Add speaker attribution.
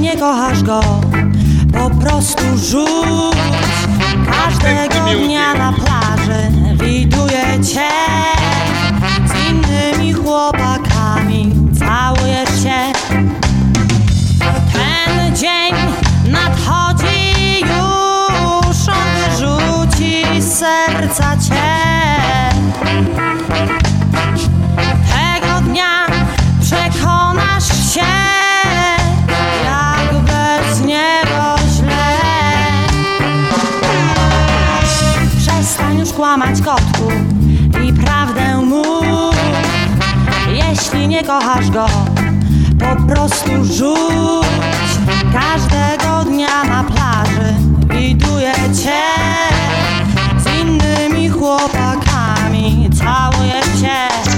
Speaker 1: nie kochasz go, po prostu rzuć Każdego dnia na plaży. Widuję cię Z innymi chłopakami. Całujesz się. Ten dzień nadchodzi już. On wyrzuci z serca cię Przestań już kłamać kotku I prawdę mów Jeśli nie kochasz go Po prostu rzuć. Każdego dnia na plaży Widuję cię. Z innymi chłopakami